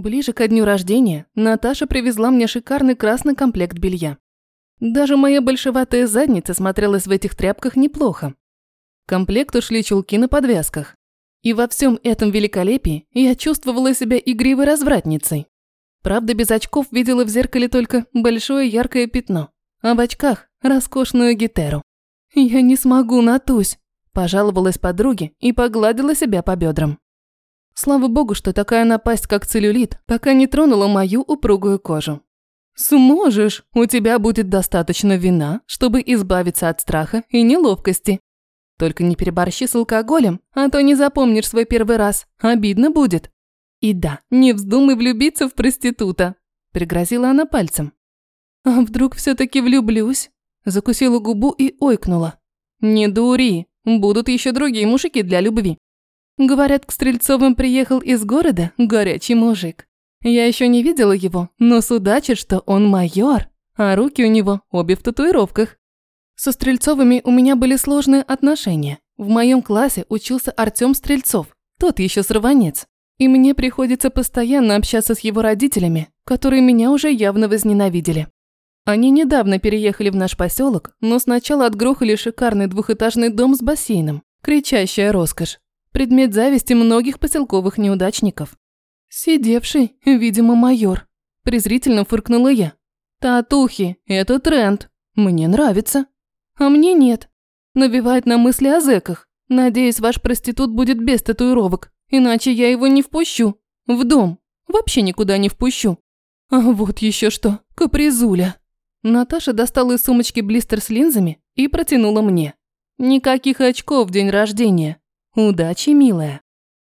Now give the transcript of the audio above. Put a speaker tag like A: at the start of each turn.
A: Ближе ко дню рождения Наташа привезла мне шикарный красный комплект белья. Даже моя большеватая задница смотрелась в этих тряпках неплохо. В комплект ушли чулки на подвязках. И во всем этом великолепии я чувствовала себя игривой развратницей. Правда, без очков видела в зеркале только большое яркое пятно, а в очках – роскошную гитеру. «Я не смогу, Натусь», – пожаловалась подруге и погладила себя по бедрам. Слава богу, что такая напасть, как целлюлит, пока не тронула мою упругую кожу. «Сможешь, у тебя будет достаточно вина, чтобы избавиться от страха и неловкости. Только не переборщи с алкоголем, а то не запомнишь свой первый раз, обидно будет». «И да, не вздумай влюбиться в проститута», – пригрозила она пальцем. «А вдруг все таки влюблюсь?» Закусила губу и ойкнула. «Не дури, будут еще другие мужики для любви». Говорят, к Стрельцовым приехал из города горячий мужик. Я еще не видела его, но судачит, что он майор, а руки у него обе в татуировках. Со Стрельцовыми у меня были сложные отношения. В моем классе учился Артём Стрельцов, тот еще сорванец. И мне приходится постоянно общаться с его родителями, которые меня уже явно возненавидели. Они недавно переехали в наш поселок, но сначала отгрохали шикарный двухэтажный дом с бассейном. Кричащая роскошь. Предмет зависти многих поселковых неудачников. Сидевший, видимо, майор. Презрительно фыркнула я. Татухи – это тренд. Мне нравится. А мне нет. Навевает на мысли о зэках. Надеюсь, ваш проститут будет без татуировок. Иначе я его не впущу. В дом. Вообще никуда не впущу. А вот еще что. Капризуля. Наташа достала из сумочки блистер с линзами и протянула мне. Никаких очков в день рождения. Удачи, милая.